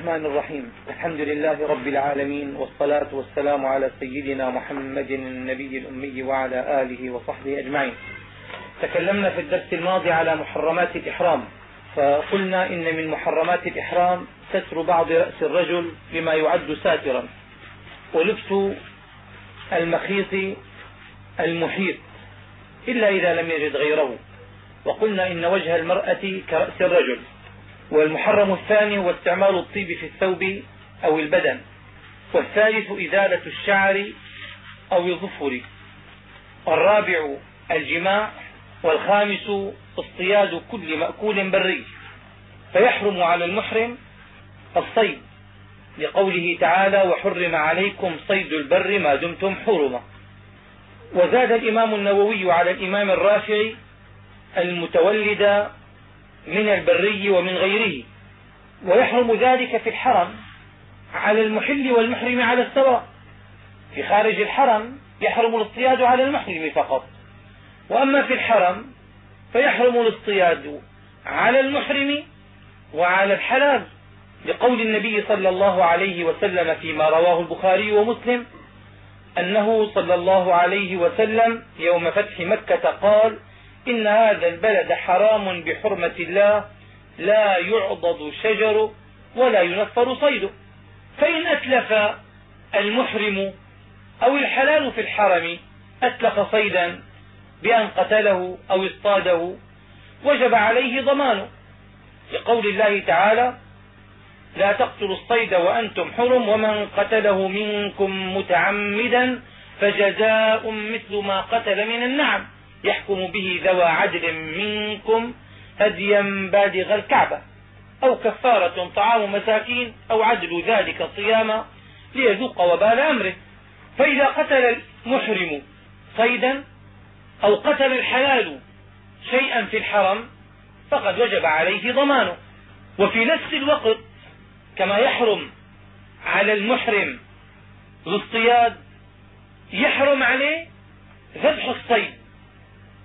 الرحمن الرحيم. الحمد لله رب العالمين والصلاة والسلام على سيدنا محمد النبي الأمي وعلى آله وصحبه أجمعين. تكلمنا في الدرس الماضي على محرمات الإحرام فقلنا إن من محرمات الإحرام ستر بعض رأس الرجل بما يعد ساترا ولبس المخيط المحيط إلا إذا لم يجد غيره. وقلنا إن وجه المرأة كرأس الرجل. والمحرم الثاني هو استعمال الطيب في الثوب أو البدن والثالث إزالة الشعر أو الظفر الرابع الجماع والخامس اصطياد كل مأكول بري فيحرم على المحرم الصيد لقوله تعالى وحرم عليكم صيد البر ما دمتم حرما وزاد الإمام النووي على الإمام الرافعي المتولد من البري ومن غيره. ويحرم ذلك في الحرم على المحل والمحرم على السواء في خارج الحرم يحرم الاصطياد على المحرم فقط. وأما في الحرم فيحرم الاصطياد على المحرم وعلى الحلال لقول النبي صلى الله عليه وسلم فيما رواه البخاري ومسلم أنه صلى الله عليه وسلم يوم فتح مكة قال إن هذا البلد حرام بحرمة الله لا يعضد شجر ولا ينفر صيده فإن أتلف المحرم أو الحلال في الحرم أتلف صيدا بأن قتله أو اصطاده وجب عليه ضمانه. لقول الله تعالى لا تقتلوا الصيد وأنتم حرم ومن قتله منكم متعمدا فجزاء مثل ما قتل من النعم. يحكم به ذوى عدل منكم هديا بالغ الكعبة أو كفارة طعام مساكين أو عدل ذلك صياما ليذوق وبال أمره. فإذا قتل المحرم صيدا أو قتل الحلال شيئا في الحرم فقد وجب عليه ضمانه. وفي نفس الوقت كما يحرم على المحرم الاصطياد يحرم عليه ذبح الصيد.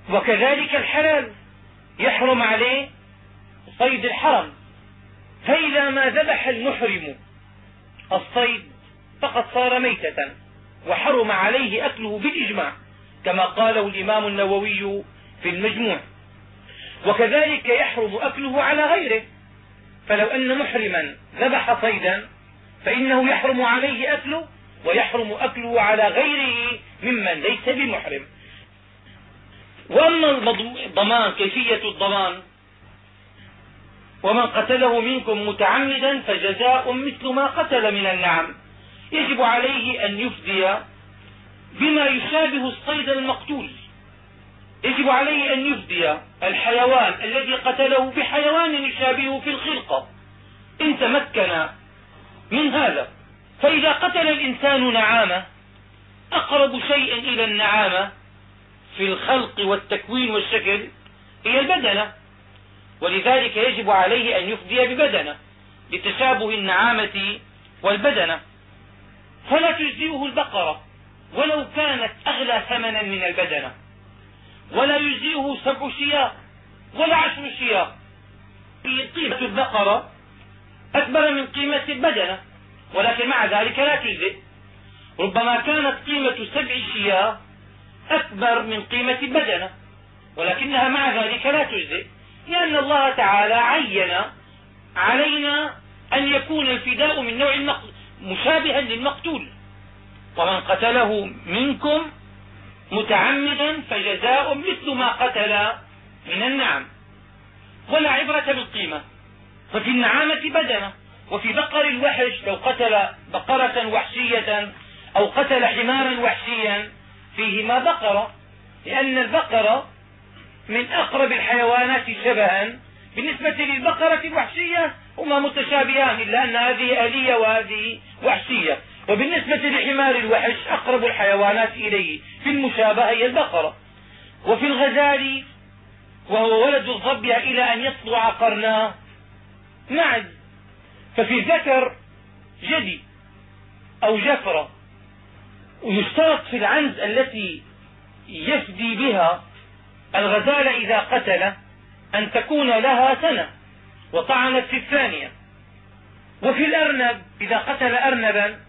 وكذلك الحلال يحرم عليه صيد الحرم فإذا ما ذبح المحرم الصيد فقد صار ميتة وحرم عليه أكله بالإجماع كما قاله الإمام النووي في المجموع. وكذلك يحرم أكله على غيره. فلو أن محرما ذبح صيدا فإنه يحرم عليه أكله ويحرم أكله على غيره ممن ليس بمحرم. وأما الضمان كيفية الضمان؟ ومن قتله منكم متعمدا فجزاء مثل ما قتل من النعم. يجب عليه أن يفدي بما يشابه الصيد المقتول. يجب عليه أن يفدي الحيوان الذي قتله بحيوان يشابهه في الخلقة. إن تمكن من هذا فإذا قتل الإنسان نعامة أقرب شيء إلى النعامة في الخلق والتكوين والشكل هي البدنة. ولذلك يجب عليه أن يفدي ببدنة لتشابه النعامة والبدنة. فلا تجزئه البقرة ولو كانت أغلى ثمنا من البدنة. ولا يجزئه سبع شياه ولا عشر شياه قيمة البقرة أكبر من قيمة البدنة ولكن مع ذلك لا تجزئ. ربما كانت قيمة سبع شياه أكبر من قيمة البدنة ولكنها مع ذلك لا تجزئ لأن الله تعالى عين علينا أن يكون الفداء من نوع مشابها للمقتول. ومن قتله منكم متعمدا فجزاء مثل ما قتل من النعم. ولا عبرة بالقيمة. ففي النعامة بدنة. وفي بقر الوحش لو قتل بقرة وحشية أو قتل حمارا وحشيا فيهما بقرة لأن البقرة من أقرب الحيوانات شبها بالنسبة للبقرة الوحشية هما متشابهان إلا أن هذه آلية وهذه وحشية. وبالنسبة لحمار الوحش أقرب الحيوانات إليه في المشابهة هي البقرة. وفي الغزال وهو ولد الظبي إلى أن يطلع قرناه معد ففي الذكر جدي أو جفرة ويشترط في العنز التي يفدي بها الغزال إذا قتل أن تكون لها سنة وطعنت في الثانية. وفي الأرنب إذا قتل أرنبا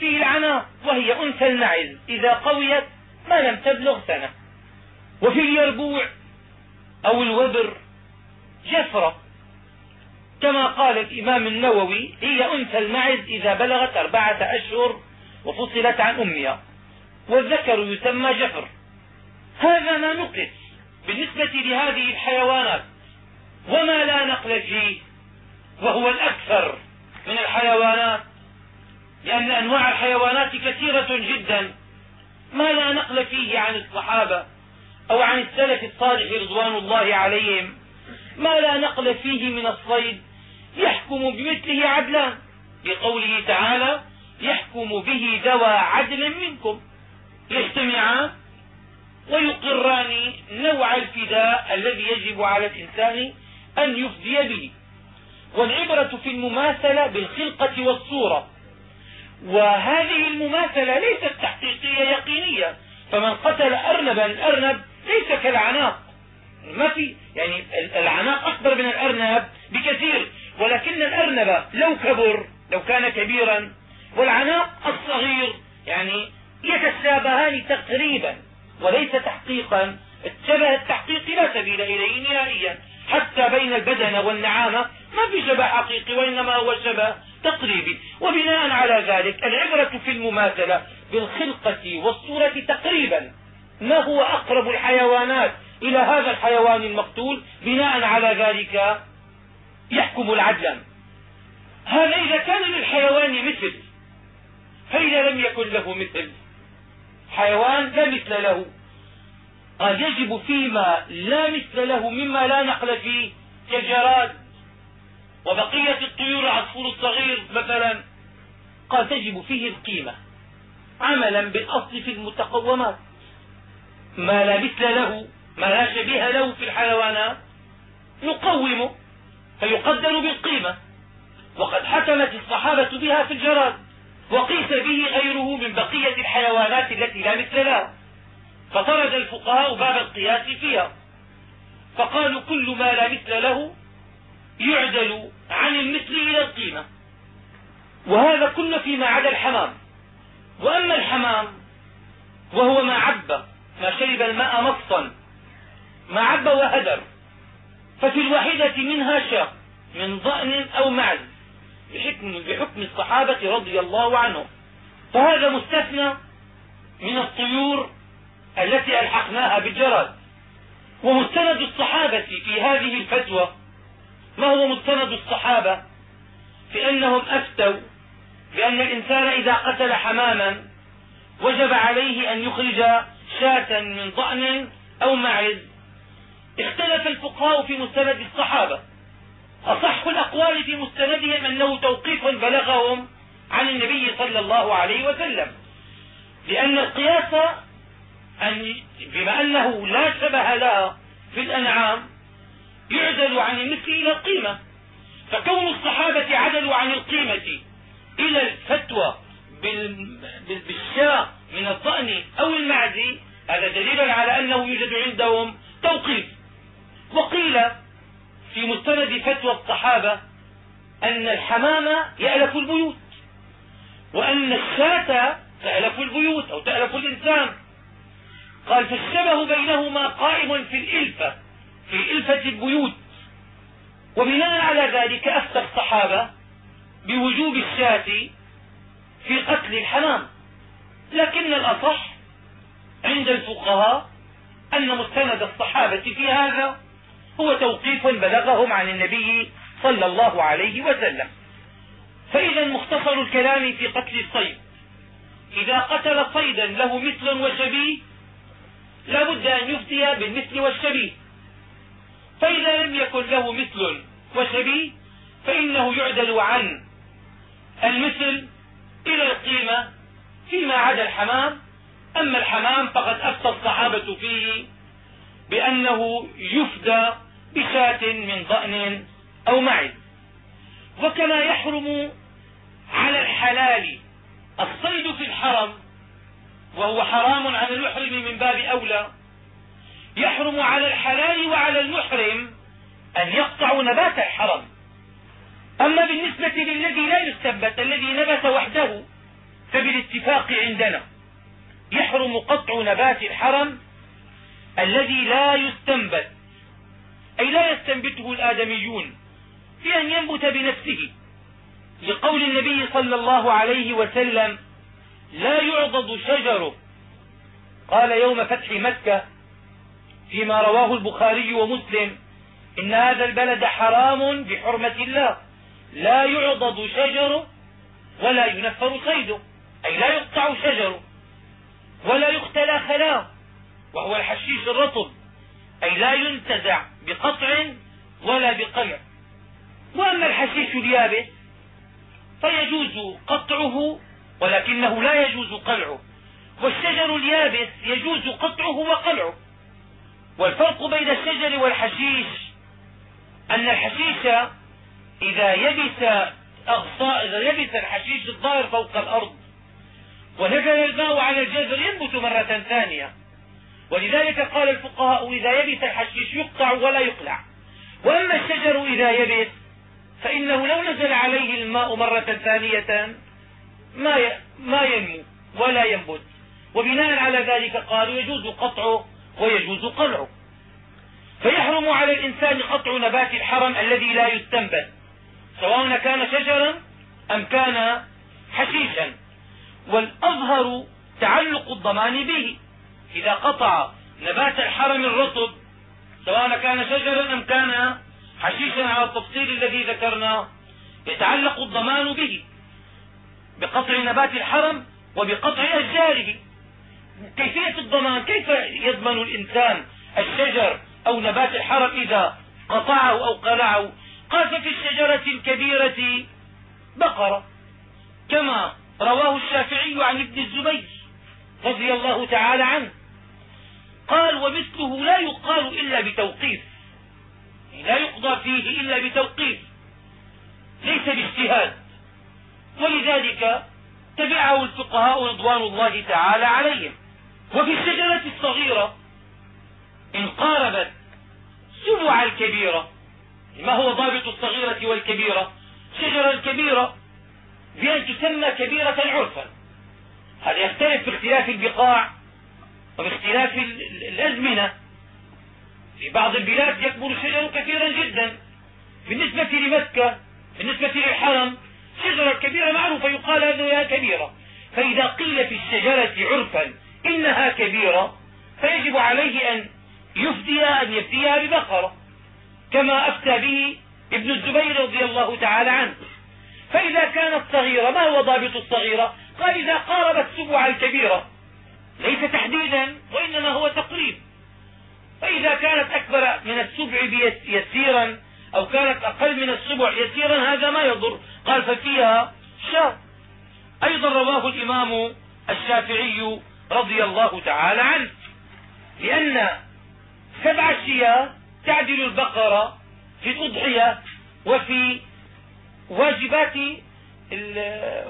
فيه العناق وهي أنثى المعز. إذا قويت ما لم تبلغ سنة. وفي اليربوع أو الوبر جفرة. كما قال الإمام النووي هي أنثى المعز إذا بلغت أربعة أشهر وفصلت عن أمها والذكر يسمى جفر هذا ما نقص بالنسبة لهذه الحيوانات. وما لا نقل فيه وهو الأكثر من الحيوانات لأن أنواع الحيوانات كثيرة جدا. ما لا نقل فيه عن الصحابة أو عن السلف الصالح رضوان الله عليهم. ما لا نقل فيه من الصيد يحكم بمثله عدلان بقوله تعالى يحكم به ذوى عدل منكم. يجتمعان ويقران نوع الفداء الذي يجب على الإنسان أن يفدي به. والعبرة في المماثلة بالخلقة والصورة. وهذه المماثلة ليست تحقيقية يقينية. فمن قتل أرنبا الأرنب ليس كالعناق. ما في يعني العناق أكبر من الأرنب بكثير. ولكن الأرنب لو كبر لو كان كبيرا والعناق الصغير. يعني يتشابهان تقريبا وليس تحقيقا. الشبه التحقيقي لا سبيل إليه نهائيا. حتى بين البدن والنعامة ما في شبه حقيقي وإنما هو شبه تقريبي. وبناء على ذلك العبرة في المماثلة بالخلقة والصورة تقريبا ما هو أقرب الحيوانات إلى هذا الحيوان المقتول. بناء على ذلك يحكم العدل. هذا إذا كان للحيوان مثل فإذا لم يكن له مثل حيوان لا مثل له. قال يجب فيما لا مثل له مما لا نقل فيه كالجراد. وبقية الطيور العصفور الصغير مثلا قال تجب فيه القيمة عملا بالأصل في المتقومات. ما لا مثل له ما لا شبيه له في الحيوانات نقومه فيقدر بالقيمة. وقد حكمت الصحابة بها في الجراد. وقيس به غيره من بقية الحيوانات التي لا مثل لها. فطرد الفقهاء باب القياس فيها. فقالوا كل ما لا مثل له يعدل عن المثل إلى القيمة. وهذا كله فيما عدا الحمام. وأما الحمام وهو ما عب ما شرب الماء مصا ما عب وهدر ففي الواحدة منها شاء من ضأن أو معز. بحكم, بحكم الصحابة رضي الله عنهم. فهذا مستثنى من الطيور التي ألحقناها بالجراد. ومستند الصحابة في هذه الفتوى ما هو مستند الصحابة؟ في أنهم أفتوا بأن الإنسان إذا قتل حماما وجب عليه أن يخرج شاة من ضأن أو معز. اختلف الفقهاء في مستند الصحابة. أصح الأقوال في مستندهم أنه توقيف بلغهم عن النبي صلى الله عليه وسلم. لأن القياس أن بما أنه لا شبه لها في الأنعام يعدل عن المثل إلى القيمة. فكون الصحابة عدلوا عن القيمة إلى الفتوى بالشاء من الضأن أو المعز هذا دليل على أنه يوجد عندهم توقيف. وقيل في مستند فتوى الصحابة أن الحمام يألف البيوت وأن الشاة تألف البيوت أو تألف الإنسان. قال فالشبه بينهما قائم في الإلفة في إلفة البيوت. وبناء على ذلك أفتى الصحابة بوجوب الشاة في قتل الحمام. لكن الأصح عند الفقهاء أن مستند الصحابة في هذا هو توقيف بلغهم عن النبي صلى الله عليه وسلم. فإذا مختصر الكلام في قتل الصيد. إذا قتل صيدا له مثل وشبيه لا بد أن يفتي بالمثل والشبيه. فإذا لم يكن له مثل وشبيه فإنه يعدل عن المثل إلى القيمة فيما عدا الحمام. أما الحمام فقد أفتى الصحابة فيه بأنه يفدى بشاة من ضأن أو معز وكما يحرم على الحلال الصيد في الحرم وهو حرام على المحرم من باب أولى يحرم على الحلال وعلى المحرم أن يقطعوا نبات الحرم. أما بالنسبة للذي لا يستنبت الذي نبت وحده فبالاتفاق عندنا يحرم قطع نبات الحرم الذي لا يستنبت. أي لا يستنبته الآدميون في أن ينبت بنفسه لقول النبي صلى الله عليه وسلم لا يعضد شجره. قال يوم فتح مكة فيما رواه البخاري ومسلم إن هذا البلد حرام بحرمة الله. لا يعضد شجره ولا ينفر صيده أي لا يقطع شجره ولا يختلى خلاه وهو الحشيش الرطب. أي لا ينتزع بقطع ولا بقلع وأما الحشيش اليابس فيجوز قطعه ولكنه لا يجوز قلعه. والشجر اليابس يجوز قطعه وقلعه. والفرق بين الشجر والحشيش أن الحشيش إذا يبس أغصاء إذا يبس الحشيش الظاهر فوق الأرض ونزل الماء على الجذر ينبت مرة ثانية. ولذلك قال الفقهاء إذا يبس الحشيش يقطع ولا يقلع. وأما الشجر إذا يبس فإنه لو نزل عليه الماء مرة ثانية ما ما ينمو ولا ينبت. وبناء على ذلك قالوا يجوز قطعه ويجوز قلعه. فيحرم على الإنسان قطع نبات الحرم الذي لا يستنبت سواء كان شجرا أم كان حشيشا. والأظهر تعلق الضمان به. إذا قطع نبات الحرم الرطب سواء كان شجرا أم كان حشيشا على التفصيل الذي ذكرناه يتعلق الضمان به بقطع نبات الحرم وبقطع أشجاره. كيفية الضمان؟ كيف يضمن الإنسان الشجر أو نبات الحرم إذا قطعه أو قلعه؟ قال ففي الشجرة الكبيرة بقرة كما رواه الشافعي عن ابن الزبير رضي الله تعالى عنه. قال ومثله لا يقال إلا بتوقيف. لا يقضى فيه إلا بتوقيف. ليس باجتهاد. ولذلك تبعه الفقهاء رضوان الله تعالى عليهم. وفي الشجرة الصغيرة إن قاربت سبع الكبيرة. ما هو ضابط الصغيرة والكبيرة؟ الشجرة الكبيرة بأن تسمى كبيرة عرفا. هذا يختلف باختلاف البقاع. وباختلاف الأزمنة. في بعض البلاد يكبر الشجر كثيرا جدا. بالنسبة لمكة بالنسبة للحرم شجرة كبيرة معروفة يقال هذه كبيرة. فإذا قيل في الشجرة عرفا إنها كبيرة فيجب عليه أن يفتي أن يفتيها ببقرة كما أفتى به ابن الزبير رضي الله تعالى عنه. فإذا كانت صغيرة ما هو ضابط الصغيرة؟ قال إذا قاربت سبع الكبيرة. ليس تحديدا وإنما هو تقريب فإذا كانت أكبر من السبع يسيرا أو كانت أقل من السبع يسيرا هذا ما يضر. قال ففيها شاة أيضا رواه الإمام الشافعي رضي الله تعالى عنه لأن سبع الشياه تعدل البقرة في الأضحية وفي واجبات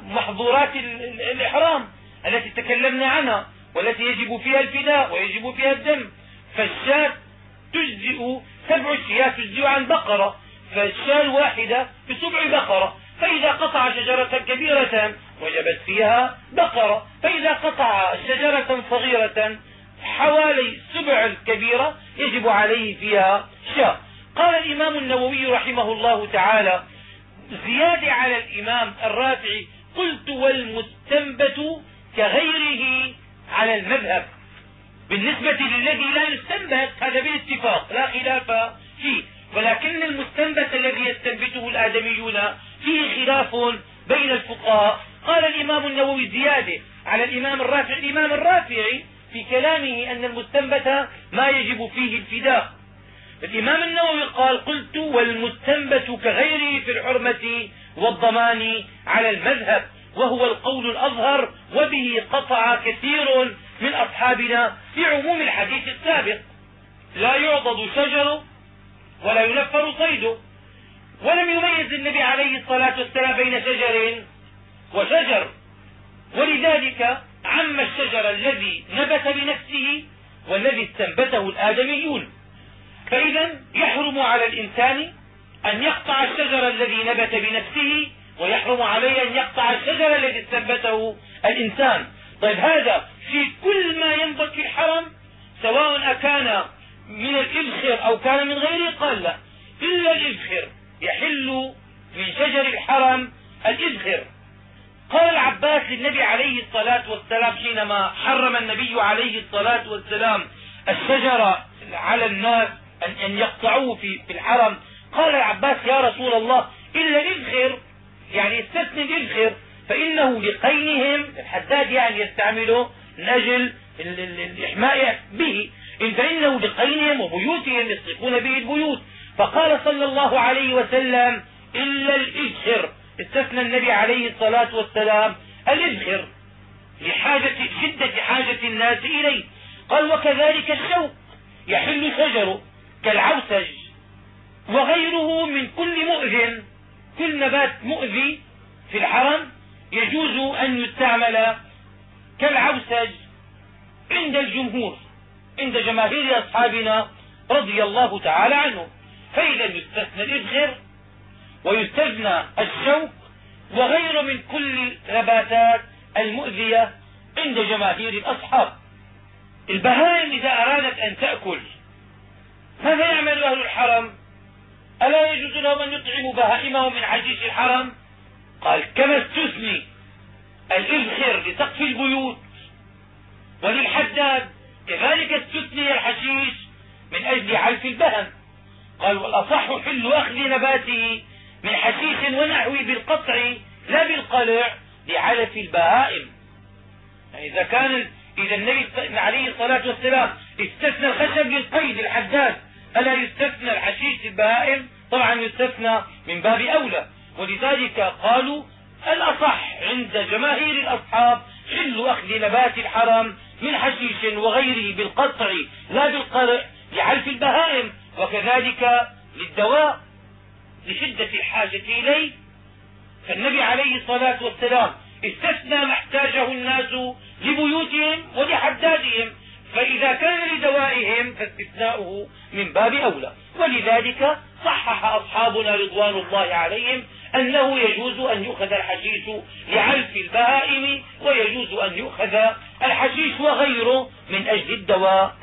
محظورات الإحرام التي تكلمنا عنها. والتي يجب فيها الفداء ويجب فيها الدم. فالشاة تجزئ سبع الشياة تجزئ عن بقرة. فالشاة الواحدة بسبع بقرة. فإذا قطع شجرة كبيرة وجبت فيها بقرة. فإذا قطع شجرة صغيرة حوالي سبع الكبيرة يجب عليه فيها شاة. قال الإمام النووي رحمه الله تعالى زيادة على الإمام الرافعي قلت والمستنبت كغيره على المذهب. بالنسبة للذي لا يستنبت هذا بالاتفاق. لا خلاف فيه. ولكن المستنبت الذي يستنبته الآدميون فيه خلاف بين الفقهاء. قال الإمام النووي زيادة على الإمام الرافعي. الإمام الرافعي في كلامه أن المستنبت ما يجب فيه الفداء. الإمام النووي قال قلت والمستنبت كغيره في الحرمة والضمان على المذهب. وهو القول الأظهر وبه قطع كثير من أصحابنا في عموم الحديث السابق. لا يعضد شجر ولا ينفر صيده ولم يميز النبي عليه الصلاة والسلام بين شجر وشجر ولذلك عم الشجر الذي نبت بنفسه والذي استنبته الآدميون. فإذا يحرم على الإنسان أن يقطع الشجر الذي نبت بنفسه ويحرم عليه أن يقطع الشجر الذي استنبته الإنسان. طيب هذا في كل ما ينبت في الحرم سواء أكان من الإبخر أو كان من غيره قال لا. إلا الإبخر يحل من شجر الحرم الإبخر. قال العباس للنبي عليه الصلاة والسلام حينما حرم النبي عليه الصلاة والسلام الشجر على الناس أن يقطعوه في الحرم قال العباس يا رسول الله إلا الإبخر يعني استثني الإبخر فإنه لقينهم الحداد يعني يستعمله من أجل الإحماء به إن فإنه لقينهم وبيوتهم يصرفون به البيوت. فقال صلى الله عليه وسلم إلا الإبخر. استثنى النبي عليه الصلاة والسلام الإبخر لحاجة شدة حاجة الناس إليه. قال وكذلك الشوك. يحل شجره كالعوسج وغيره من كل مؤذ كل نبات مؤذي في الحرم يجوز أن يستعمل كالعوسج عند الجمهور عند جماهير أصحابنا رضي الله تعالى عنهم. فإذا يستثنى الإبخر ويستثنى الشوك وغيره من كل النباتات المؤذية عند جماهير الأصحاب. البهائم إذا أرادت أن تأكل ماذا يعمل أهل الحرم؟ ألا يجوز لهم أن يطعموا بهائمهم من حشيش الحرم؟ قال كما استثني الإذخر لسقف البيوت وللحداد كذلك استثني الحشيش من أجل علف البهم. قال والأصح حل أخذ نباته من حشيش ونحوه بالقطع لا بالقلع لعلف البهائم. يعني إذا كان إذا النبي عليه الصلاة والسلام استثنى الخشب للقيد الحداد ألا يستثنى الحشيش البهائم؟ طبعا يستثنى من باب أولى. ولذلك قالوا الأصح عند جماهير الأصحاب حل أخذ نبات الحرم من حشيش وغيره بالقطع لا بالقرع لعلف البهائم. وكذلك للدواء لشدة الحاجة إليه. فالنبي عليه الصلاة والسلام استثنى ما احتاجه الناس لبيوتهم ولحدادهم. فإذا كان لدوائهم فاستثناؤه من باب أولى. ولذلك صحح أصحابنا رضوان الله عليهم أنه يجوز أن يؤخذ الحشيش لعلف البهائم ويجوز أن يؤخذ الحشيش وغيره من أجل الدواء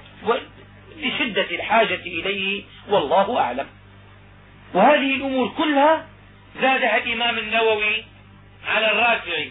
لشدة الحاجة إليه والله أعلم. وهذه الأمور كلها زادها الإمام النووي على الرافع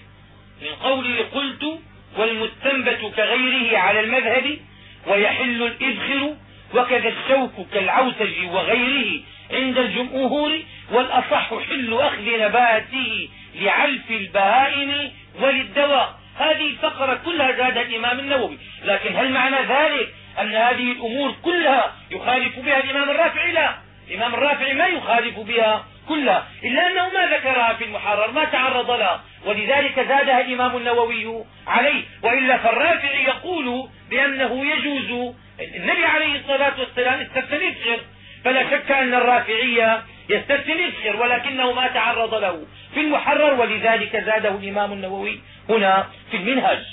من قوله قلت والمستنبت كغيره على المذهب ويحل الإذخر وكذا الشوك كالعوسج وغيره عند الجمهور والأصح حل أخذ نباته لعلف البهائم وللدواء. هذه الفقرة كلها زاد الإمام النووي لكن هل معنى ذلك أن هذه الأمور كلها يخالف بها الإمام الرافعي؟ لا. الإمام الرافعي ما يخالف بها. كلها إلا أنه ما ذكرها في المحرر ما تعرض لها. ولذلك زادها الإمام النووي عليه. وإلا فالرافعي يقول بأنه يجوز النبي عليه الصلاة والسلام استثنى الشر فلا شك أن الرافعي يستثني الشر ولكنه ما تعرض له. في المحرر ولذلك زاده الإمام النووي هنا في المنهج.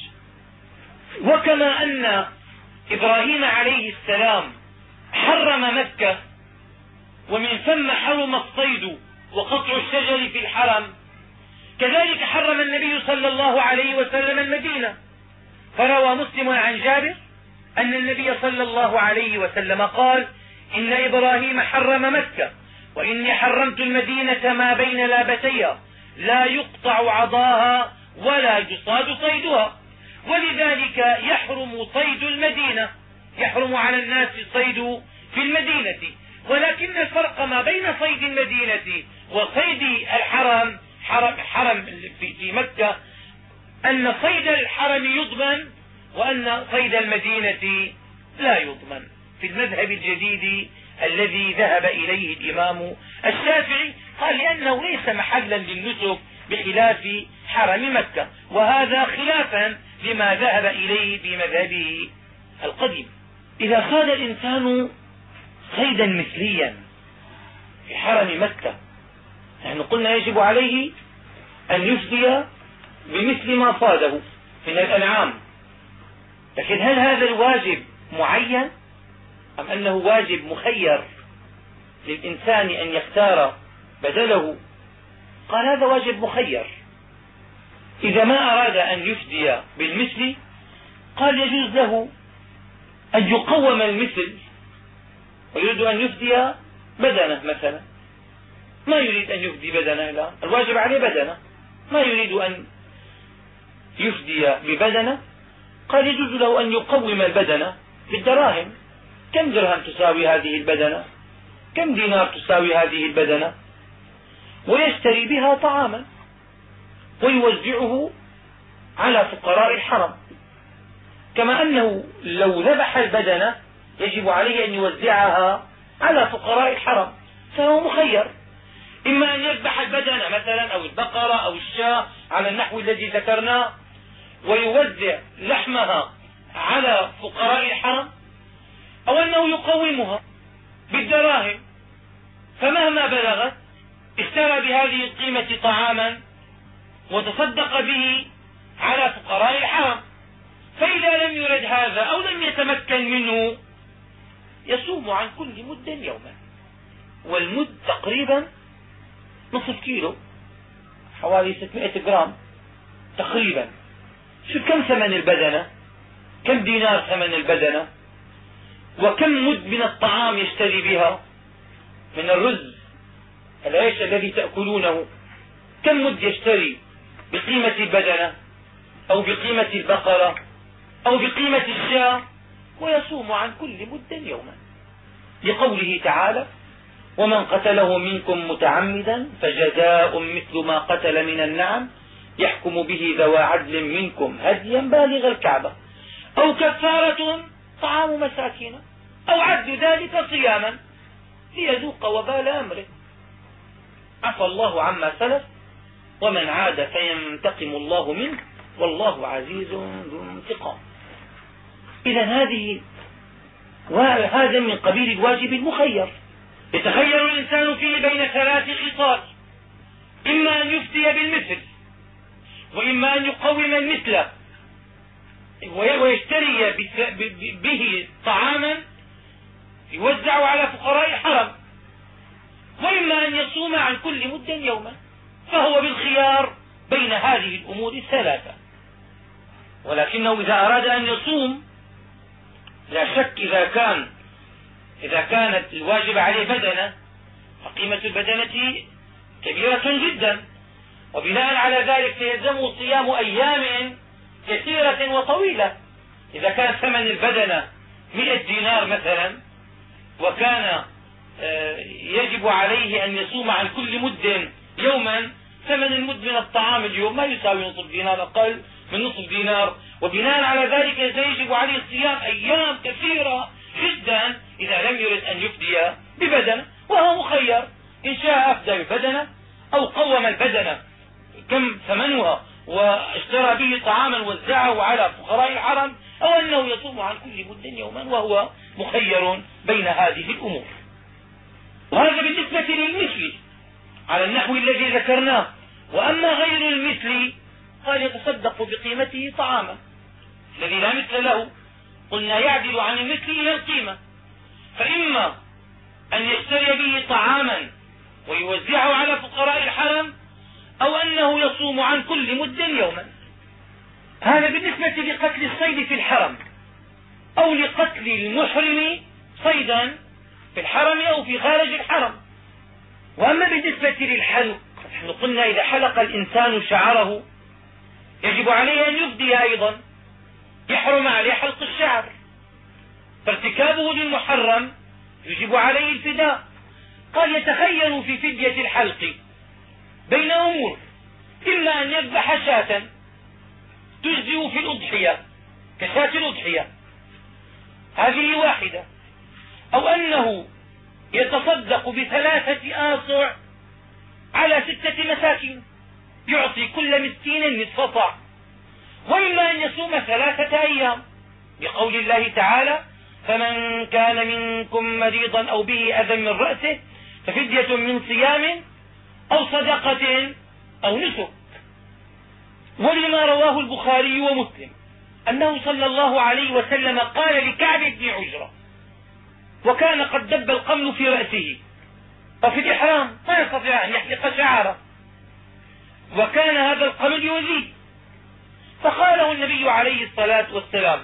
وكما أن إبراهيم عليه السلام حرم مكة ومن ثم حرم الصيد. وقطع الشجر في الحرم. كذلك حرم النبي صلى الله عليه وسلم المدينة. فروى مسلم عن جابر أن النبي صلى الله عليه وسلم قال إن إبراهيم حرم مكة وإني حرمت المدينة ما بين لابتيها. لا يقطع عضاها ولا يصاد صيدها. ولذلك يحرم صيد المدينة. يحرم على الناس الصيد في المدينة. ولكن الفرق ما بين صيد المدينة وصيد الحرم حرم, حرم في مكة أن صيد الحرم يضمن وأن صيد المدينة لا يضمن. في المذهب الجديد الذي ذهب إليه الإمام الشافعي قال لأنه ليس محلا للنسك بخلاف حرم مكة وهذا خلافا لما ذهب إليه في مذهبه القديم. إذا صاد الإنسان صيدا مثليا في حرم مكة. نحن قلنا يجب عليه أن يفدي بمثل ما صاده من الأنعام. لكن هل هذا الواجب معين أم أنه واجب مخير للإنسان أن يختار بدله؟ قال هذا واجب مخير. إذا ما أراد أن يفدي بالمثل قال يجوز له أن يقوم المثل ويريد أن يفدي بدنه مثلا. ما يريد أن يفدي بدنه الآن الواجب عليه بدنه. ما يريد أن يفدي ببدنه. قال يجوز له أن يقوم البدنة بالدراهم. كم درهم تساوي هذه البدنة؟ كم دينار تساوي هذه البدنة؟ ويشتري بها طعاما. ويوزعه على فقراء الحرم. كما أنه لو ذبح البدنة يجب عليه أن يوزعها على فقراء الحرم فهو مخير. إما أن يذبح البدنة مثلا أو البقرة أو الشاة على النحو الذي ذكرناه ويوزع لحمها على فقراء الحرم أو أنه يقومها بالدراهم. فمهما بلغت اشترى بهذه القيمة طعاما وتصدق به على فقراء الحرم. فإذا لم يرد هذا أو لم يتمكن منه يصوم عن كل مد يوما. والمد تقريبا نصف كيلو حوالي 600 جرام تقريبا. شو كم ثمن البدنة؟ كم دينار ثمن البدنة؟ وكم مد من الطعام يشتري بها؟ من الرز العيش الذي تأكلونه. كم مد يشتري بقيمة البدنة؟ أو بقيمة البقرة؟ أو بقيمة الشاة؟ ويصوم عن كل مد يوما. لقوله تعالى ومن قتله منكم متعمدا فجزاء مثل ما قتل من النعم يحكم به ذوى عدل منكم هديا بالغ الكعبة أو كفارة طعام مساكين أو عد ذلك صياما ليذوق وبال أمره. عفى الله عما سلف ومن عاد فينتقم الله منه والله عزيز ذو انتقام. إذا هذه وهذا من قبيل الواجب المخير. يتخير الإنسان فيه بين ثلاث خصال. إما أن يفتي بالمثل وإما أن يقوم المثل ويشتري به طعاما يوزع على فقراء الحرم وإما أن يصوم عن كل مد يوما فهو بالخيار بين هذه الأمور الثلاثة. ولكنه إذا أراد أن يصوم لا شك إذا كان إذا كانت الواجب عليه بدنة فقيمة البدنة كبيرة جدا. وبناء على ذلك سيلزمه صيام أيام كثيرة وطويلة. إذا كان ثمن البدنة م دينار مثلا وكان آه، يجب عليه أن يصوم عن كل مد يوما ثمن المد من الطعام اليوم ما يساوي نصف دينار أقل من نصف دينار. وبناء على ذلك سيجب عليه الصيام أيام كثيرة جدا إذا لم يرد أن يفدي ببدنه وهو مخير. إن شاء أفدى ببدنه أو قوم البدنه كم ثمنها واشترى به طعاما وزعه على فقراء الحرم أو أنه يصوم عن كل مد يوما وهو مخير بين هذه الأمور. وهذا بالنسبة للمثل على النحو الذي ذكرناه. وأما غير المثل قال يتصدق بقيمته طعاما. الذي لا مثل له قلنا يعدل عن المثل إلى القيمة. فإما أن يشتري به طعاما ويوزعه على فقراء الحرم أو أنه يصوم عن كل مد يوما. هذا بالنسبة لقتل الصيد في الحرم أو لقتل المحرم صيدا في الحرم أو في خارج الحرم. وأما بالنسبة للحلق نحن قلنا إذا حلق الإنسان شعره يجب عليه أن يفدي أيضا. يحرم عليه حلق الشعر فارتكابه للمحرم يجب عليه الفداء. قال يتخير في فدية الحلق بين أمور. إما أن يذبح شاة تجزئ في الأضحية كشاة الأضحية. هذه واحدة. أو أنه يتصدق بثلاثة آصع على ستة مساكين يعطي كل مسكين نصف صاع. وإما أن يصوم ثلاثة أيام. بقول الله تعالى فمن كان منكم مريضا أو به أذى من رأسه ففدية من صيام أو صدقة أو نسك. ولما رواه البخاري ومسلم أنه صلى الله عليه وسلم قال لكعب بن عجرة وكان قد دب القمل في رأسه. وفي الإحرام ما يستطيع أن يحلق شعره. وكان هذا القمل يؤذيه. فقاله النبي عليه الصلاة والسلام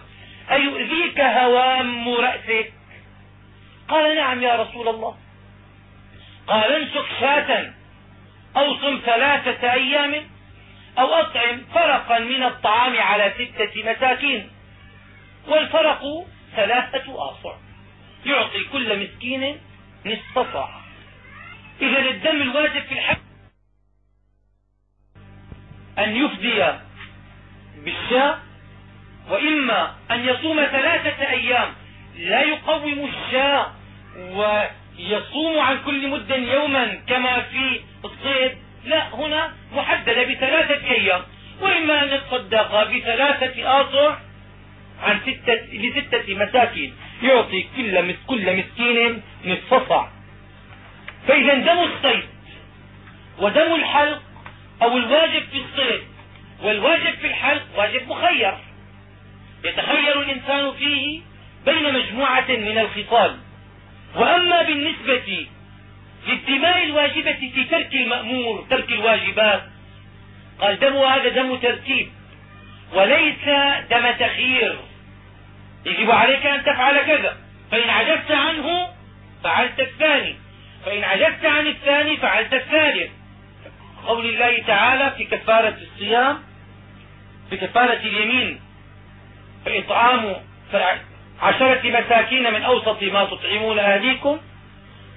أيؤذيك هوام رأسك؟ قال نعم يا رسول الله. قال انسك شاة أو صم ثلاثة أيام أو أطعم فرقا من الطعام على ستة مساكين والفرق ثلاثة آصع. يعطي كل مسكين نصف صاع. إذا الدم الواجب في الحج أن يفدي بالشاة وإما أن يصوم ثلاثة أيام. لا يقوم الشاة ويصوم عن كل مد يوما كما في الصيد. لا هنا محددة بثلاثة أيام. وإما أن يتصدق بثلاثة آصع عن ستة لستة مساكين. يعطي كل كل مسكين نصف صاع. فإذا دم الصيد ودم الحلق أو الواجب في الصيد والواجب في الحلق واجب مخير. يتخير الإنسان فيه بين مجموعة من الخصال. وأما بالنسبة للدماء الواجبة في ترك المأمور ترك الواجبات قال دم هذا دم ترتيب وليس دم تخيير يجب عليك أن تفعل كذا. فإن عجزت عنه فعلت الثاني. فإن عجزت عن الثاني فعلت الثالث. قول الله تعالى في كفارة الصيام في كفارة اليمين فإطعام عشرة مساكين من أوسط ما تطعمون أهليكم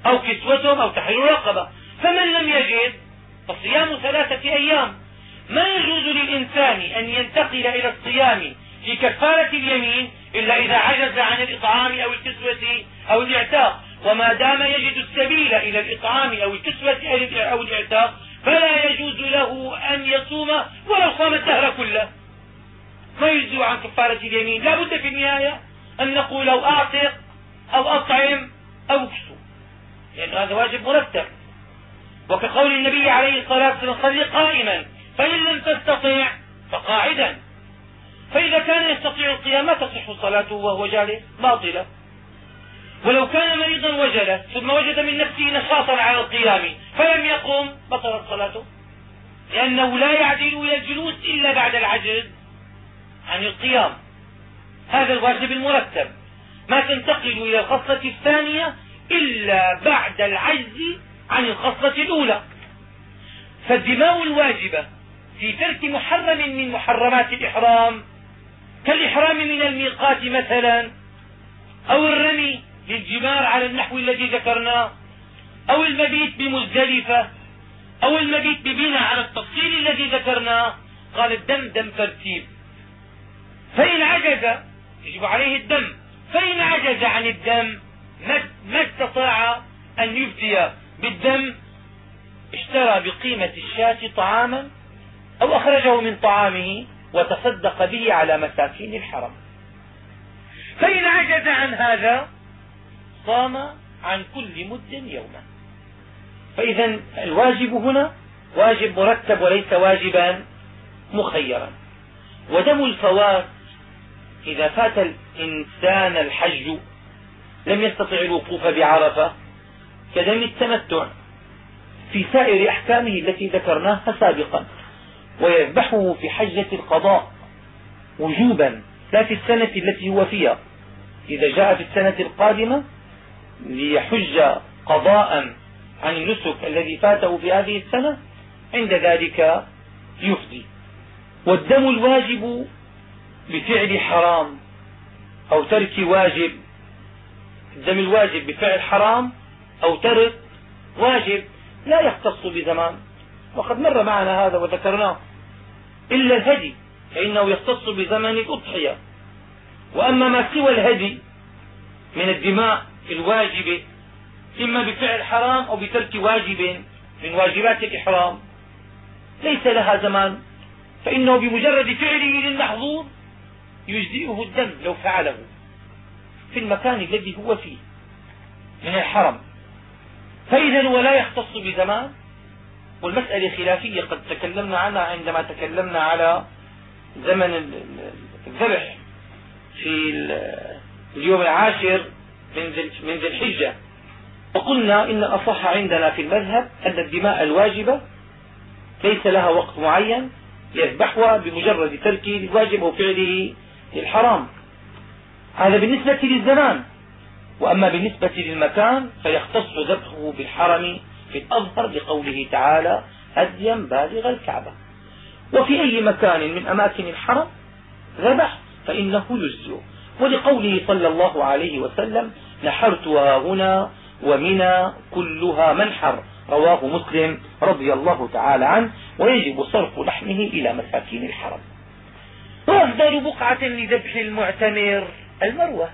أو كسوتهم أو تحرير رقبة. فمن لم يجد فصيام ثلاثة أيام. ما يجوز للإنسان أن ينتقل إلى الصيام في كفارة اليمين إلا إذا عجز عن الإطعام أو الكسوة أو الإعتاق. وما دام يجد السبيل إلى الإطعام أو الكسوة أو الإعتاق فلا يجوز له أن يصوم ولو صام الدهر كله. ما يجزي عن كفارة اليمين. لا بد في النهاية أن نقول أو أعتق أو أطعم أو اكسو. لأن هذا واجب مرتب. وكقول النبي عليه الصلاة والسلام صل قائما. فإن لم تستطع فقاعدا. فإذا كان يستطيع القيام ما تصح صلاته وهو جالس باطلة. ولو كان مريضا وجل ثم وجد من نفسه نشاطا على القيام فلم يقم بطلت صلاته. لأنه لا يعدل إلى الجلوس إلا بعد العجز عن القيام. هذا الواجب المرتب. ما تنتقل إلى الخصلة الثانية إلا بعد العجز عن الخصلة الأولى. فالدماء الواجبة في ترك محرم من محرمات الإحرام كالإحرام من الميقات مثلا أو الرمي للجمار على النحو الذي ذكرناه أو المبيت بمزدلفة أو المبيت ببناء على التفصيل الذي ذكرناه قال الدم دم ترتيب. فإن عجز يجب عليه الدم فإن عجز عن الدم ما استطاع أن يفتي بالدم اشترى بقيمة الشاة طعاما أو أخرجه من طعامه وتصدق به على مساكين الحرم. فإن عجز عن هذا صام عن كل مد يوما. فإذا الواجب هنا واجب مرتب وليس واجبا مخيرا. ودم الفوات إذا فات الإنسان الحج لم يستطع الوقوف بعرفة كدم التمتع في سائر أحكامه التي ذكرناها سابقا ويذبحه في حجة القضاء وجوبا لا في السنة التي هو فيها. إذا جاء في السنة القادمة ليحج قضاء عن النسك الذي فاته في هذه السنة عند ذلك يفدي. والدم الواجب بفعل حرام أو ترك واجب الدم الواجب بفعل حرام أو ترك واجب لا يختص بزمان. وقد مر معنا هذا وذكرناه. إلا الهدي فإنه يختص بزمن الأضحية وأما ما سوى الهدي من الدماء الواجبة إما بفعل حرام أو بترك واجب من واجبات الإحرام ليس لها زمان. فإنه بمجرد فعله للمحظور يجزئه الدم لو فعله في المكان الذي هو فيه من الحرم. فإذا ولا يختص بزمان. والمسألة خلافية. قد تكلمنا عنها عندما تكلمنا على زمن الذبح في اليوم العاشر. من ذي الحجة. وقلنا إن الأصح عندنا في المذهب أن الدماء الواجبة ليس لها وقت معين يذبحها بمجرد تركه للواجب أو فعله للحرام. هذا بالنسبة للزمان. وأما بالنسبة للمكان فيختص ذبحه بالحرم في الأظهر لقوله تعالى هديا بالغ الكعبة وفي أي مكان من أماكن الحرم ذبح فإنه يجزئ. ولقوله صلى الله عليه وسلم نحرتها هنا ومنى كلها منحر. رواه مسلم رضي الله تعالى عنه ويجب صرف لحمه إلى مساكين الحرم. وأفضل بقعة لذبح المعتمر المروة.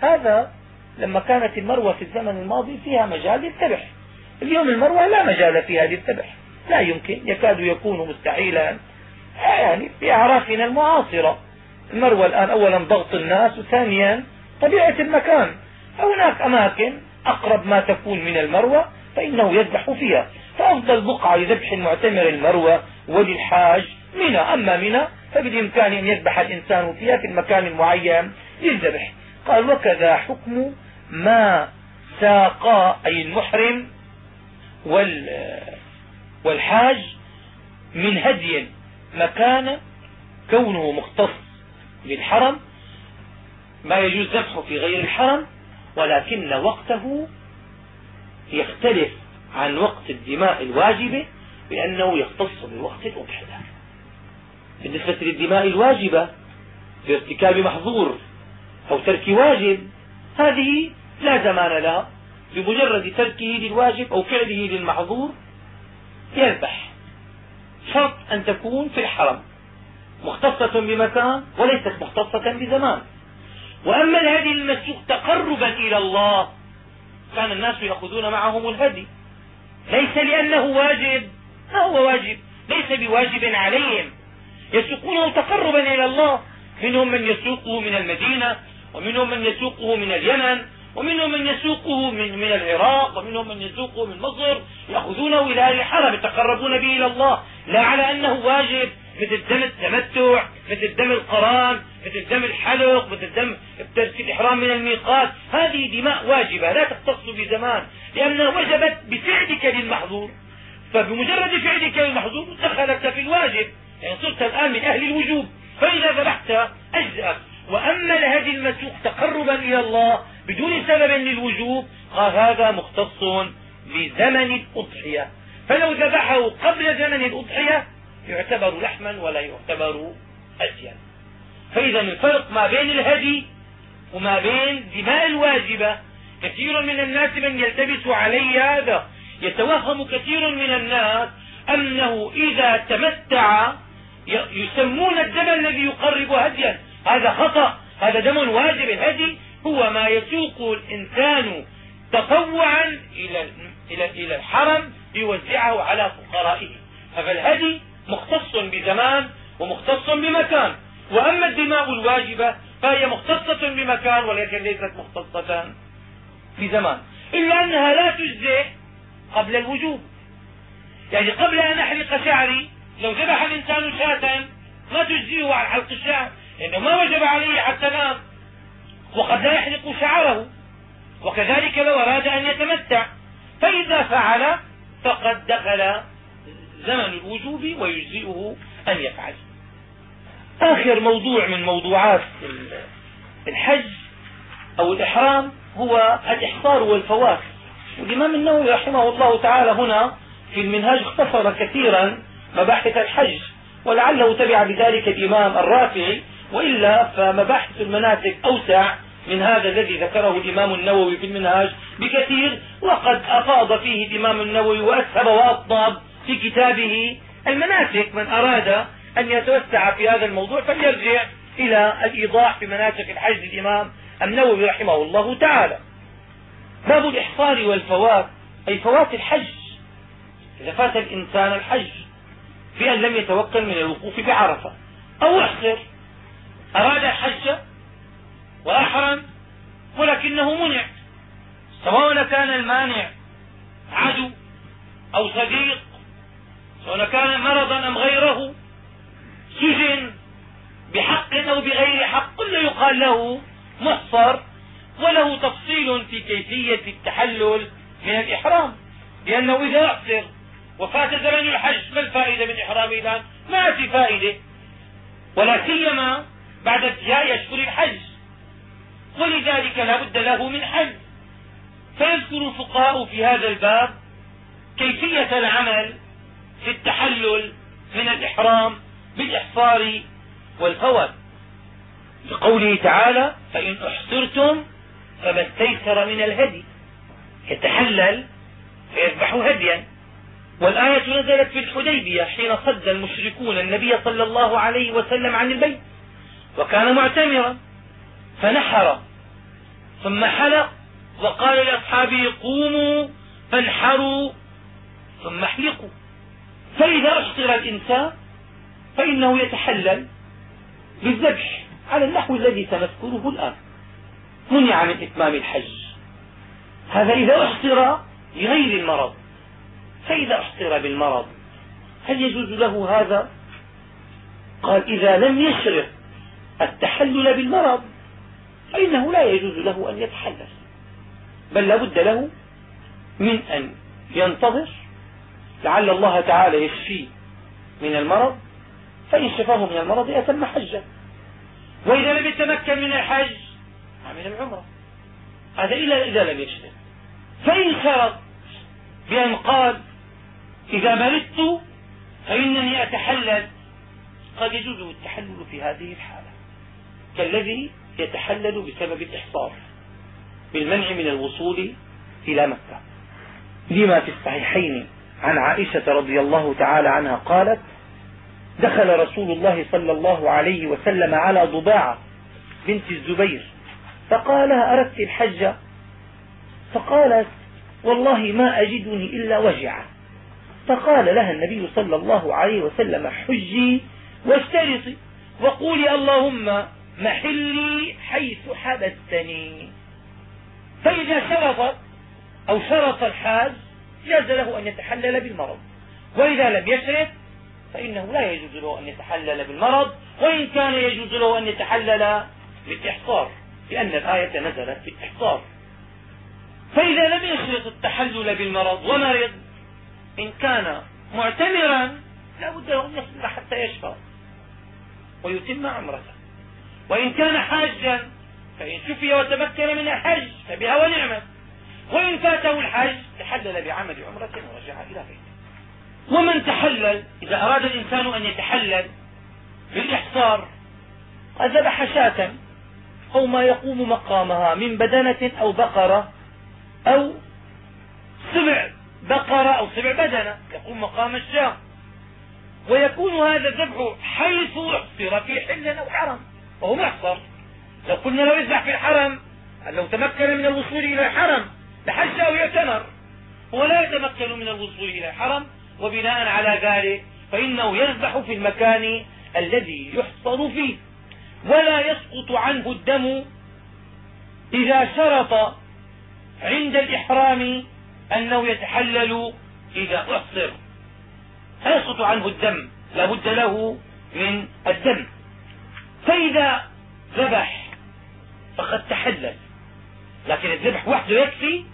هذا لما كانت المروة في الزمن الماضي فيها مجال للذبح. اليوم المروة لا مجال فيها للذبح. لا يمكن يكاد يكون مستحيلا. يعني في أعرافنا المعاصرة. المروة الآن أولا ضغط الناس وثانيا طبيعة المكان. هناك أماكن أقرب ما تكون من المروة فإنه يذبح فيها. فأفضل بقعة لذبح المعتمر المروة وللحاج. منى أما منى فبالإمكان أن يذبح الإنسان فيها في المكان المعين للذبح. قال وكذا حكم ما ساقا أي المحرم والحاج من هدي مكان كونه مختص بالحرم. ما يجوز ذبحه في غير الحرم ولكن وقته يختلف عن وقت الدماء الواجبة بأنه يختص بوقت الأضحية. بالنسبة للدماء الواجبة بارتكاب محظور أو ترك واجب هذه لا زمان لها. بمجرد تركه للواجب أو فعله للمحظور يذبح. شرط أن تكون في الحرم مختصة بمكان وليست مختصة بزمان. وأما الهدي المسوق تقربا إلى الله كان الناس يأخذون معهم الهدي. ليس لأنه واجب ما هو واجب؟ ليس بواجب عليهم. يسوقونه تقربا إلى الله. منهم من يسوقه من المدينة ومنهم من يسوقه من اليمن ومنهم من يسوقه من, من العراق ومنهم من يسوقه من مصر. يأخذونه إلى أهل الحرم يتقربون به إلى الله. لا على أنه واجب مثل دم التمتع مثل دم القران. مثل دم الحلق مثل دم الإحرام من الميقات. هذه دماء واجبة لا تختص بزمان لأنها وجبت بفعلك للمحظور. فبمجرد فعلك للمحظور دخلت في الواجب. يعني صرت الآن من أهل الوجوب. فإذا ذبحت أجزأك. وأما الهدي المسوق تقربا إلى الله بدون سبب للوجوب قال هذا مختص بزمن الأضحية. فلو ذبحه قبل زمن الأضحية يعتبر لحما ولا يعتبر هديا فإذا الفرق ما بين الهدي وما بين دماء الواجبة كثير من الناس من يلتبس علي هذا. يتوهم كثير من الناس أنه إذا تمتع يسمون الدم الذي يقرب هديا. هذا خطأ هذا دم واجب. الهدي هو ما يسوق الإنسان تطوعا إلى إلى الحرم ليوزعه على فقرائه. فالهدي مختص بزمان ومختص بمكان. وأما الدماء الواجبة فهي مختصة بمكان ولكن ليست مختصة بزمان. إلا أنها لا تجزئ قبل الوجوب. يعني قبل أن أحلق شعري لو ذبح الإنسان شاة ما تجزيه عن حلق الشعر لأنه ما وجب عليه حتى نام. وقد لا يحلق شعره. وكذلك لو أراد أن يتمتع فإذا فعل فقد دخل زمن الوجوب ويجزئه أن يفعل. آخر موضوع من موضوعات الحج أو الإحرام هو الإحصار والفواك والإمام النووي رحمه الله تعالى هنا في المنهاج اختصر كثيرا مباحث الحج ولعله تبع بذلك الإمام الرافعي وإلا فمباحث المناسك أوسع من هذا الذي ذكره الإمام النووي في المنهاج بكثير وقد أفاض فيه الإمام النووي وأسهب وأطنب في كتابه المناسك من أراد أن يتوسع في هذا الموضوع فليرجع إلى الإيضاح في مناسك الحج للإمام النووي رحمه الله تعالى. باب الإحصار والفوات أي فوات الحج. إذا فات الإنسان الحج بأن لم يتوكل من الوقوف بعرفة أو أحصر. أراد الحج وأحرم ولكنه منع. سواء كان المانع عدو أو صديق سواء كان مرضا أم يقال له محصر وله تفصيل في كيفية التحلل من الإحرام لأنه إذا أعصر وفات زمن الحج ما الفائدة من إحرامه الآن ما في فائدة. ولا سيما بعد انتهاء أشهر الحج. ولذلك لا بد له من حج فيذكر الفقهاء في هذا الباب كيفية العمل في التحلل من الإحرام بالإحصار والفوت لقوله تعالى فإن أحصرتم فما استيسر من الهدي. يتحلل فيذبح هديا. والآية نزلت في الحديبية حين صد المشركون النبي صلى الله عليه وسلم عن البيت وكان معتمرا. فنحر. ثم حلق وقال لأصحابه قوموا فانحروا. ثم احلقوا. فإذا أحصر الإنسان فإنه يتحلل بالذبح. على النحو الذي سنذكره الآن. منع من إتمام الحج. هذا إذا أحصر لغير المرض. فإذا أحصر بالمرض هل يجوز له هذا؟ قال إذا لم يشرط التحلل بالمرض فإنه لا يجوز له أن يتحلل. بل لا بد له من أن ينتظر لعل الله تعالى يشفيه من المرض فإن شفاه من المرض أتم حجه. وإذا لم يتمكن من الحج عمل العمرة. هذا إلا إذا لم يشرط فإن شرط بأن قال إذا مرضت فإنني أتحلل. قد يجوز التحلل في هذه الحالة. كالذي يتحلل بسبب الإحصار بالمنع من الوصول إلى مكة. لما في الصحيحين عن عائشة رضي الله تعالى عنها قالت دخل رسول الله صلى الله عليه وسلم على ضباعة بنت الزبير فقال أردت الحج؟ فقالت والله ما أجدني إلا وجعا فقال لها النبي صلى الله عليه وسلم حجي واشترطي وقولي اللهم محلي حيث حبستني. فإذا شرطت أو شرط الحاج جاز له أن يتحلل بالمرض وإذا لم يشرط فإنه لا يجوز له أن يتحلل بالمرض وإن كان يجوز له أن يتحلل بالإحصار لأن الآية نزلت بالإحصار. فإذا لم يشرط التحلل بالمرض ومرض إن كان معتمرا لا بد له أن يصبر حتى يشفى ويتم عمرته. وإن كان حاجا فإن شفي وتمكن من الحج فبها ونعمت وإن فاته الحج تحلل بعمل عمرة ورجع إلى بيته. ومن تحلل إذا أراد الإنسان أن يتحلل بالإحصار قد ذبح شاة أو ما يقوم مقامها من بدنة أو بقرة أو سبع بقرة أو سبع بدنة يقوم مقام الشاة. ويكون هذا الذبح حيث أحصر في حل أو حرم وهو محصر. لو قلنا لو يذبح في الحرم لو تمكن من الوصول إلى الحرم لحج أو يعتمر هو لا يتمكن من الوصول إلى الحرم وبناء على ذلك فإنه يذبح في المكان الذي يحصر فيه ولا يسقط عنه الدم إذا شرط عند الإحرام أنه يتحلل إذا أحصر. فيسقط عنه الدم لا بد له من الدم. فإذا ذبح فقد تحلل لكن الذبح وحده يكفي؟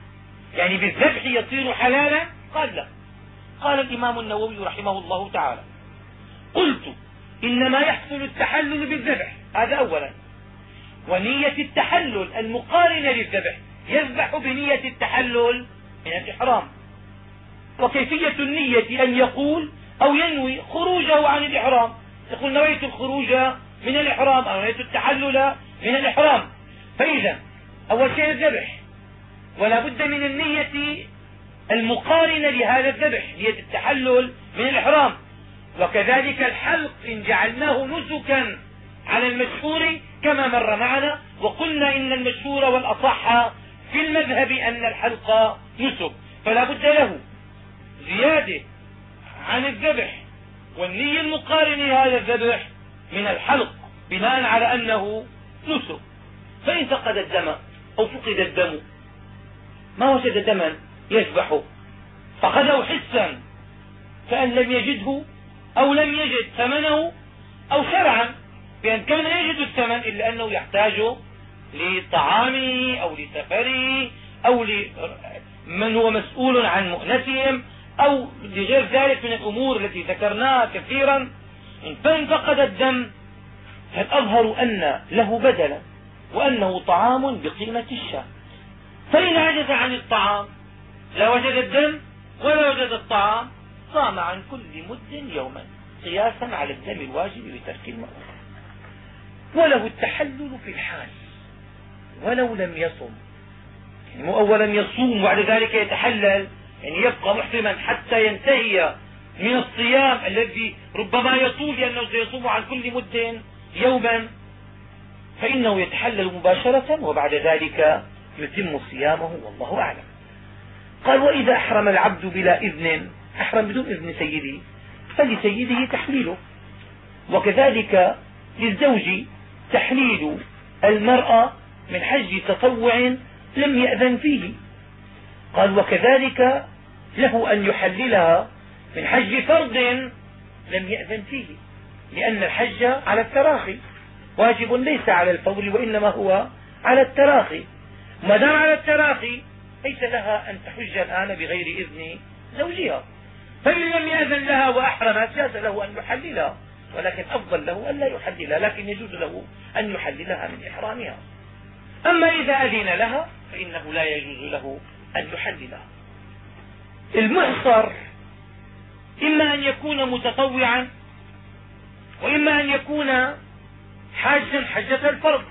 يعني بالذبح يصير حلالا؟ قال لا. قال الإمام النووي رحمه الله تعالى. قلت إنما يحصل التحلل بالذبح. هذا أولا. ونية التحلل المقارنة للذبح. يذبح بنية التحلل من الإحرام. وكيفية النية أن يقول أو ينوي خروجه عن الإحرام؟ يقول نويت الخروج من الإحرام أو نويت التحلل من الإحرام. فإذا أول شيء الذبح. ولا بد من النية المقارنة لهذا الذبح نية التحلل من الإحرام. وكذلك الحلق إن جعلناه نسكا على المشهور كما مر معنا وقلنا إن المشهور والأصح في المذهب أن الحلق نسك. فلا بد له زيادة عن الذبح والنية المقارنة لهذا الذبح من الحلق بناء على أنه نسك. فإن فقد الدم أو فقد الدم ما وجد دما؟ يذبحه فخذه حسا. كأن لم يجده أو لم يجد ثمنه أو شرعا. بأن كان يجد الثمن إلا أنه يحتاج لطعامه أو لسفره أو لمن هو مسؤول عن مؤنسهم أو لغير ذلك من الأمور التي ذكرناها كثيرا. فإن فقد الدم فالأظهر أن له بدلا وأنه طعام بقيمة الشاة فإن عجز عن الطعام لا وجد الدم ولا وجد الطعام صام عن كل مد يوما قياسا على الدم الواجب بترك المأمور وله التحلل في الحال ولو لم يصم. يعني مو اولا يصوم وبعد ذلك يتحلل يعني يبقى محرما حتى ينتهي من الصيام الذي ربما يطول لأنه سيصوم عن كل مد يوما. فإنه يتحلل مباشرة وبعد ذلك يتم صيامه والله أعلم. قال وإذا أحرم العبد بلا إذن أحرم بدون إذن سيده فلسيده تحليله وكذلك للزوج تحليل المرأة من حج تطوع لم يأذن فيه. قال وكذلك له أن يحللها من حج فرض لم يأذن فيه لأن الحج على التراخي. واجب ليس على الفور وإنما هو على التراخي. ما دام على التراخي ليس لها أن تحج الآن بغير إذن زوجها. فإن لم يأذن لها وأحرمت جاز له أن يحللها. ولكن أفضل له أن لا يحللها لكن يجوز له أن يحللها من إحرامها. أما إذا أذن لها فإنه لا يجوز له أن يحللها. المعصر إما أن يكون متطوعا وإما أن يكون حاجا حجة الفرض.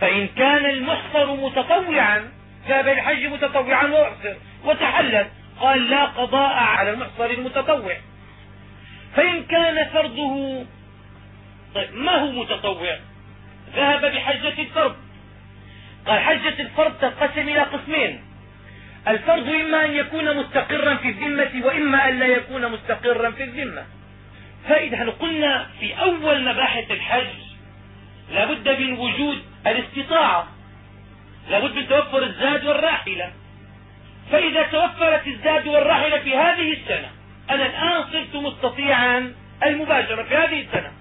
فإن كان المحصر متطوعا ذهب الحج متطوعا واحصر وتحلل قال لا قضاء على المحصر المتطوع. فإن كان فرضه طيب ما هو متطوع؟ ذهب بحجة الفرض. قال حجة الفرض تنقسم إلى قسمين. الفرض إما أن يكون مستقرا في الذمة وإما أن لا يكون مستقرا في الذمة. فإذا قلنا في أول مباحث الحج لابد من وجود الاستطاعة. لابد من توفر الزاد والراحلة. فإذا توفرت الزاد والراحلة في هذه السنة أنا الآن صرت مستطيعا المباشرة في هذه السنة.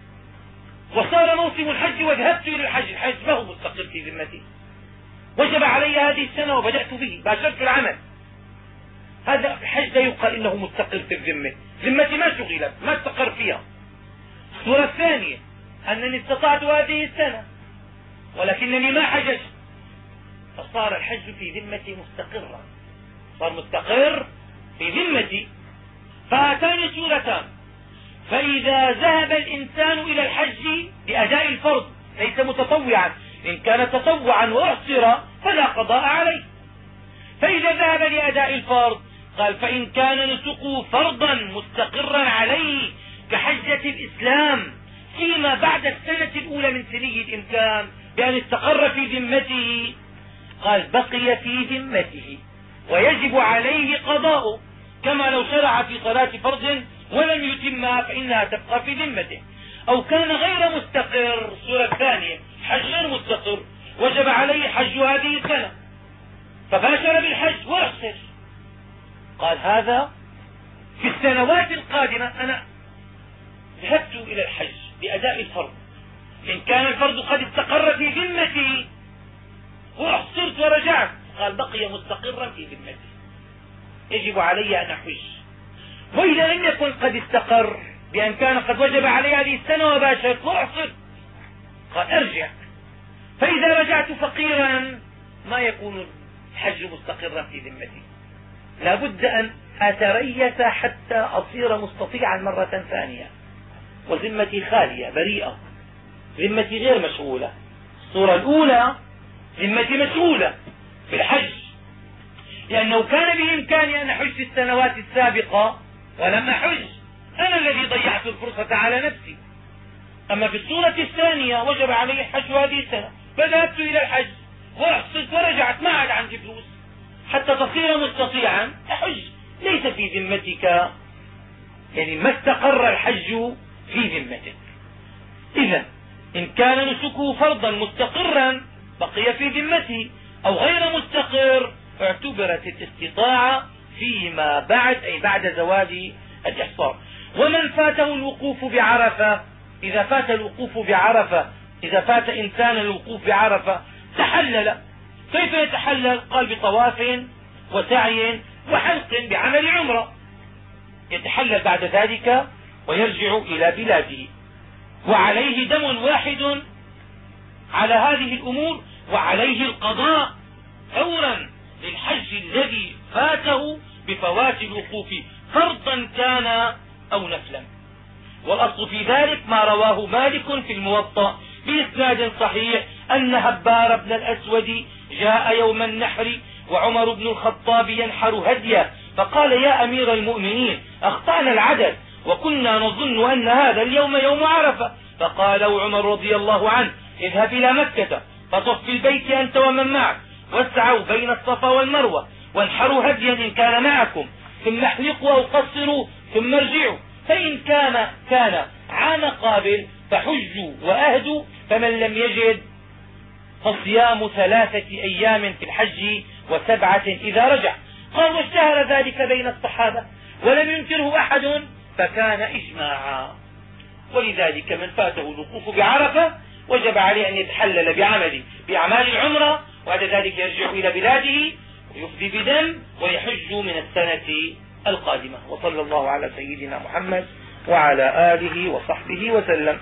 وصار موسم الحج وذهبت إلى الحج الحج ما هو مستقر في ذمتي. وجب علي هذه السنة وبدأت به باشرت العمل. هذا الحج لا يقال إنه مستقر في الذمة. ذمتي ما شغلت ما استقر فيها. الصورة الثانية أنني استطعت هذه السنة ولكنني ما حججت. فصار الحج في ذمتي مستقرا. صار مستقر في ذمتي. فاتاني صورتان. فإذا ذهب الإنسان إلى الحج بأداء الفرض ليس متطوعا. إن كان تطوعا وأحصر فلا قضاء عليه. فإذا ذهب لأداء الفرض قال فإن كان نسكه فرضا مستقرا عليه كحجة الإسلام فيما بعد السنة الأولى من سني الإمكان بأن استقر في ذمته قال بقي في ذمته ويجب عليه قضاؤه كما لو شرع في صلاة فرض ولم يتمها فإنها تبقى في ذمته. أو كان غير مستقر. الصورة الثانية حج غير مستقر. وجب عليه حج هذه السنة. فباشر بالحج واحسر قال هذا في السنوات القادمة أنا ذهبت إلى الحج بأداء الفرض. إن كان الفرض قد استقر في ذمتي واحصرت ورجعت قال بقي مستقرا في ذمتي. يجب علي أن أحج وإذا لم يكن قد استقر بأن كان قد وجب علي هذه السنة وباشرت واحصرت قال أرجع. فإذا رجعت فقيرا ما يكون الحج مستقرا في ذمتي. لا بد أن أتريث حتى أصير مستطيعا مرة ثانية. وذمتي خالية بريئة. ذمتي غير مشغولة. الصورة الأولى ذمتي مشغولة في الحج. لأنه كان بإمكاني أن أحج في السنوات السابقة ولم أحج أنا الذي ضيعت الفرصة على نفسي. أما في الصورة الثانية وجب علي الحج هذه السنة. فذهبت إلى الحج وأحصلت ورجعت ما عاد عندي فلوس. حتى تصير مستطيعا أحج. ليس في ذمتك. يعني ما استقر الحج في ذمتك. إذا إن كان نسكه فرضا مستقرا بقي في ذمته أو غير مستقر اعتبرت الاستطاعة فيما بعد أي بعد زواج الإحصار. ومن فاته الوقوف بعرفة؟ إذا فات الوقوف بعرفة إذا فات إنسان الوقوف بعرفة تحلل. كيف يتحلل؟ قال بطواف وسعي وحلق بعمل عمرة. يتحلل بعد ذلك ويرجع إلى بلاده. وعليه دم واحد على هذه الأمور وعليه القضاء فورا للحج الذي فاته بفوات الوقوف فرضا كان أو نفلا. والأصل في ذلك ما رواه مالك في الموطأ بإسناد صحيح أن هبار بن الأسود جاء يوم النحر وعمر بن الخطاب ينحر هديه فقال يا أمير المؤمنين أخطأنا العدد وكنا نظن أن هذا اليوم يوم عرفة. فقال عمر رضي الله عنه اذهب إلى مكة فطف البيت أنت ومن معك. واسعوا بين الصفا والمروة. وانحروا هديا إن كان معكم. ثم احلقوا أو قصروا ثم ارجعوا. فإن كان كان عام قابل فحجوا وأهدوا. فمن لم يجد فصيام ثلاثة أيام في الحج وسبعة إذا رجع. قال واشتهر ذلك بين الصحابة ولم ينكره أحد فكان إجماعا. ولذلك من فاته الوقوف بعرفة وجب عليه أن يتحلل بعمل بأعمال العمرة وبعد ذلك يرجع إلى بلاده ويفدي بدم ويحج من السنة القادمة. وصلى الله على سيدنا محمد وعلى آله وصحبه وسلم.